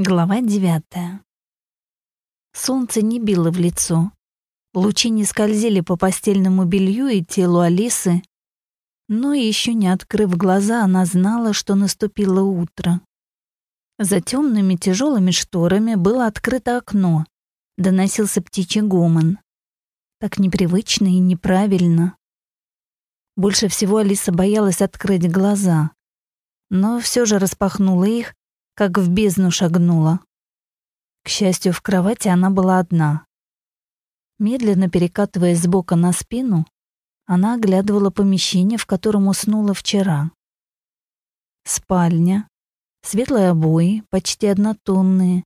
Глава девятая. Солнце не било в лицо. Лучи не скользили по постельному белью и телу Алисы, но еще не открыв глаза, она знала, что наступило утро. За темными тяжелыми шторами было открыто окно, доносился птичий гомон. Так непривычно и неправильно. Больше всего Алиса боялась открыть глаза, но все же распахнула их как в бездну шагнула. К счастью, в кровати она была одна. Медленно перекатываясь с бока на спину, она оглядывала помещение, в котором уснула вчера. Спальня, светлые обои, почти однотонные.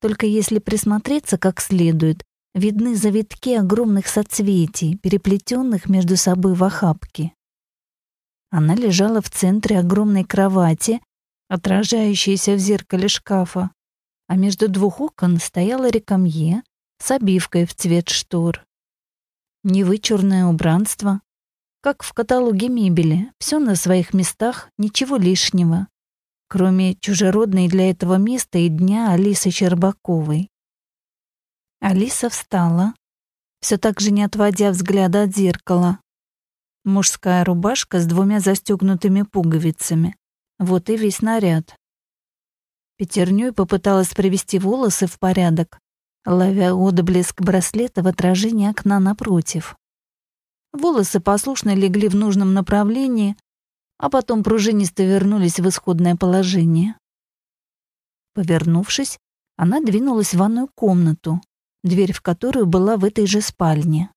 Только если присмотреться как следует, видны завитки огромных соцветий, переплетенных между собой в охапке. Она лежала в центре огромной кровати, отражающаяся в зеркале шкафа, а между двух окон стояла рекамье с обивкой в цвет штор. Невычурное убранство, как в каталоге мебели, все на своих местах, ничего лишнего, кроме чужеродной для этого места и дня Алисы Щербаковой. Алиса встала, все так же не отводя взгляда от зеркала. Мужская рубашка с двумя застегнутыми пуговицами, вот и весь наряд. Пятерней попыталась привести волосы в порядок, ловя отблеск браслета в отражении окна напротив. Волосы послушно легли в нужном направлении, а потом пружинисто вернулись в исходное положение. Повернувшись, она двинулась в ванную комнату, дверь в которую была в этой же спальне.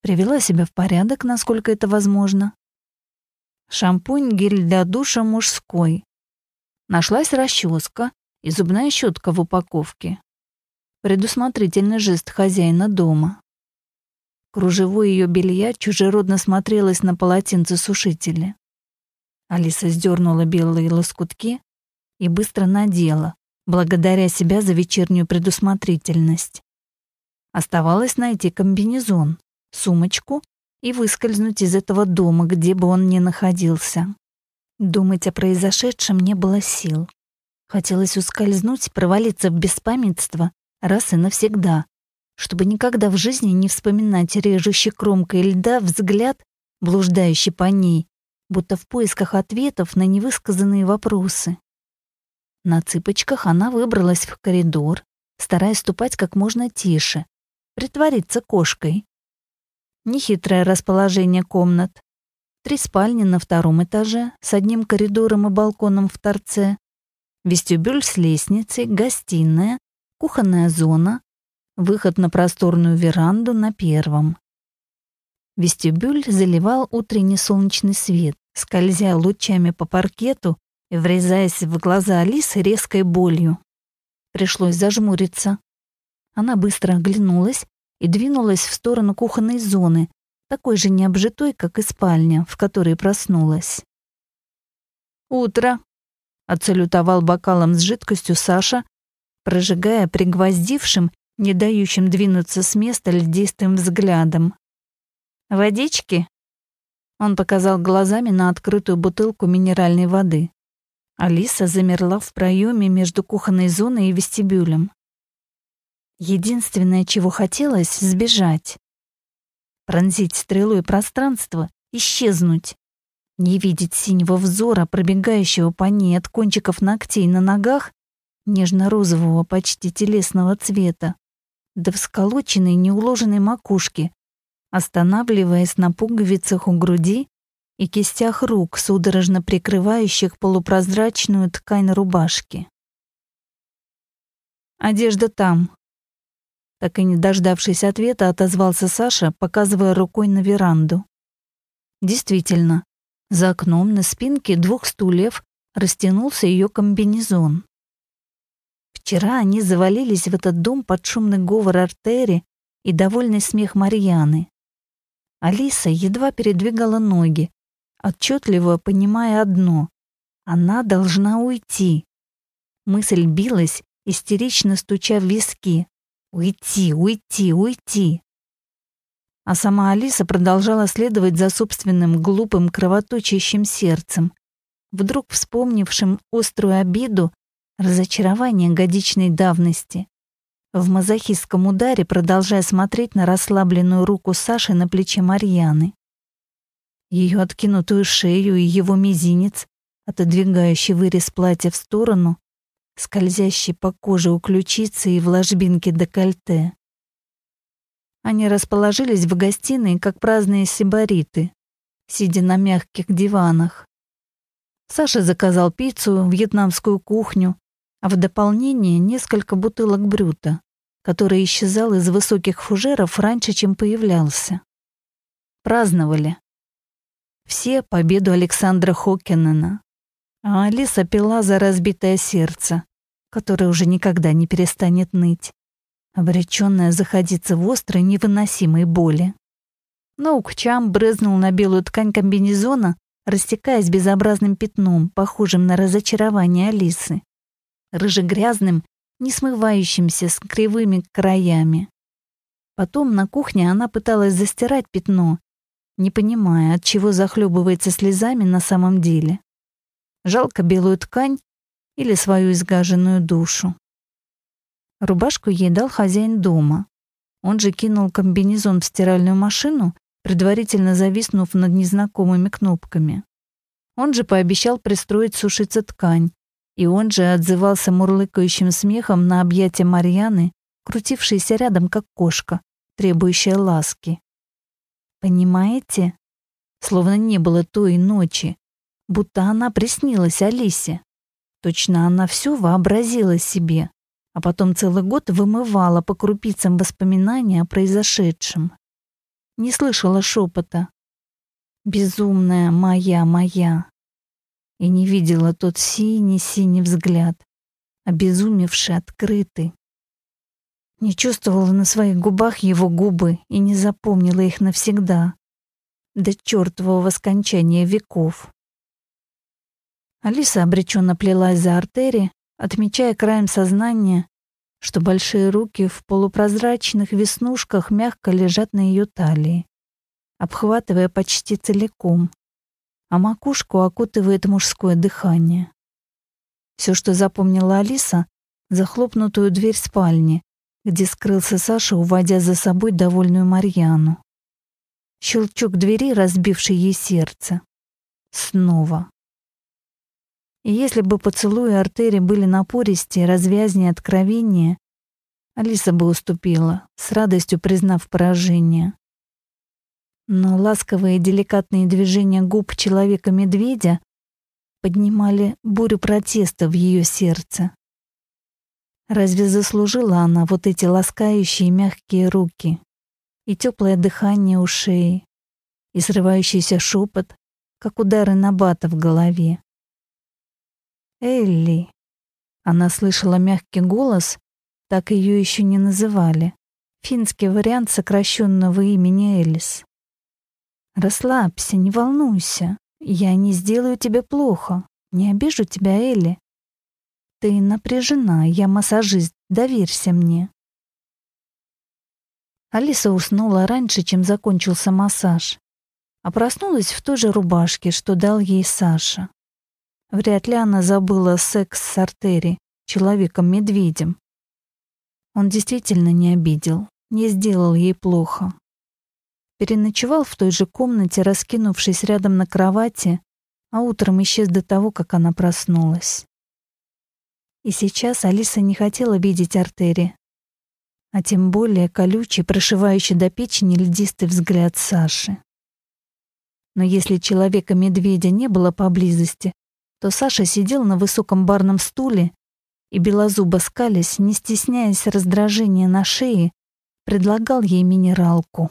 Привела себя в порядок, насколько это возможно, Шампунь, гель для душа мужской. Нашлась расческа и зубная щетка в упаковке. Предусмотрительный жест хозяина дома. Кружево ее белья чужеродно смотрелось на полотенце сушителя. Алиса сдернула белые лоскутки и быстро надела, благодаря себя за вечернюю предусмотрительность. Оставалось найти комбинезон, сумочку и выскользнуть из этого дома, где бы он ни находился. Думать о произошедшем не было сил. Хотелось ускользнуть, провалиться в беспамятство раз и навсегда, чтобы никогда в жизни не вспоминать режущий кромкой льда взгляд, блуждающий по ней, будто в поисках ответов на невысказанные вопросы. На цыпочках она выбралась в коридор, стараясь ступать как можно тише, притвориться кошкой, Нехитрое расположение комнат. Три спальни на втором этаже с одним коридором и балконом в торце. Вестибюль с лестницей, гостиная, кухонная зона, выход на просторную веранду на первом. Вестибюль заливал утренний солнечный свет, скользя лучами по паркету и врезаясь в глаза Алисы резкой болью. Пришлось зажмуриться. Она быстро оглянулась и двинулась в сторону кухонной зоны, такой же необжитой, как и спальня, в которой проснулась. «Утро!» — отсалютовал бокалом с жидкостью Саша, прожигая пригвоздившим, не дающим двинуться с места льдистым взглядом. «Водички?» Он показал глазами на открытую бутылку минеральной воды. Алиса замерла в проеме между кухонной зоной и вестибюлем. Единственное, чего хотелось — сбежать. Пронзить стрелой пространство, исчезнуть. Не видеть синего взора, пробегающего по ней от кончиков ногтей на ногах, нежно-розового, почти телесного цвета, до всколоченной, неуложенной макушки, останавливаясь на пуговицах у груди и кистях рук, судорожно прикрывающих полупрозрачную ткань рубашки. «Одежда там», так и не дождавшись ответа, отозвался Саша, показывая рукой на веранду. Действительно, за окном на спинке двух стульев растянулся ее комбинезон. Вчера они завалились в этот дом под шумный говор Артери и довольный смех Марьяны. Алиса едва передвигала ноги, отчетливо понимая одно — она должна уйти. Мысль билась, истерично стуча в виски, Уйти, уйти, уйти. А сама Алиса продолжала следовать за собственным глупым кровоточащим сердцем, вдруг вспомнившим острую обиду разочарование годичной давности. В мазохистском ударе продолжая смотреть на расслабленную руку Саши на плече Марьяны. Ее откинутую шею и его мизинец, отодвигающий вырез платья в сторону, скользящий по коже у ключицы и в ложбинке декольте. Они расположились в гостиной, как праздные сибариты, сидя на мягких диванах. Саша заказал пиццу, вьетнамскую кухню, а в дополнение несколько бутылок брюта, который исчезал из высоких фужеров раньше, чем появлялся. Праздновали. Все победу Александра Хокинена, а Алиса пила за разбитое сердце, которое уже никогда не перестанет ныть обреченная заходиться в острой невыносимой боли. Ноукчам брызнул на белую ткань комбинезона, растекаясь безобразным пятном, похожим на разочарование Алисы. Рыжегрязным, не смывающимся с кривыми краями. Потом на кухне она пыталась застирать пятно, не понимая, от чего захлебывается слезами на самом деле. Жалко белую ткань или свою изгаженную душу. Рубашку ей дал хозяин дома. Он же кинул комбинезон в стиральную машину, предварительно зависнув над незнакомыми кнопками. Он же пообещал пристроить сушиться ткань, и он же отзывался мурлыкающим смехом на объятия Марьяны, крутившейся рядом как кошка, требующая ласки. Понимаете? Словно не было той ночи, будто она приснилась Алисе. Точно она все вообразила себе, а потом целый год вымывала по крупицам воспоминания о произошедшем. Не слышала шепота. «Безумная моя, моя!» И не видела тот синий-синий взгляд, обезумевший, открытый. Не чувствовала на своих губах его губы и не запомнила их навсегда. До чертового скончания веков. Алиса обреченно плелась за артерией, отмечая краем сознания, что большие руки в полупрозрачных веснушках мягко лежат на ее талии, обхватывая почти целиком, а макушку окутывает мужское дыхание. Все, что запомнила Алиса, захлопнутую дверь спальни, где скрылся Саша, уводя за собой довольную Марьяну. Щелчок двери, разбивший ей сердце. Снова. И если бы поцелуи артерии были напористее, развязнее откровения, Алиса бы уступила, с радостью признав поражение. Но ласковые деликатные движения губ человека-медведя поднимали бурю протеста в ее сердце. Разве заслужила она вот эти ласкающие мягкие руки и теплое дыхание у шеи, и срывающийся шепот, как удары набата в голове? Элли. Она слышала мягкий голос, так ее еще не называли. Финский вариант сокращенного имени Элис. Расслабься, не волнуйся. Я не сделаю тебе плохо. Не обижу тебя, Элли. Ты напряжена, я массажист, доверься мне. Алиса уснула раньше, чем закончился массаж, а проснулась в той же рубашке, что дал ей Саша. Вряд ли она забыла секс с Артери, человеком-медведем. Он действительно не обидел, не сделал ей плохо. Переночевал в той же комнате, раскинувшись рядом на кровати, а утром исчез до того, как она проснулась. И сейчас Алиса не хотела видеть Артери, а тем более колючий, прошивающий до печени льдистый взгляд Саши. Но если человека-медведя не было поблизости, то Саша сидел на высоком барном стуле и, белозубо скалясь, не стесняясь раздражения на шее, предлагал ей минералку.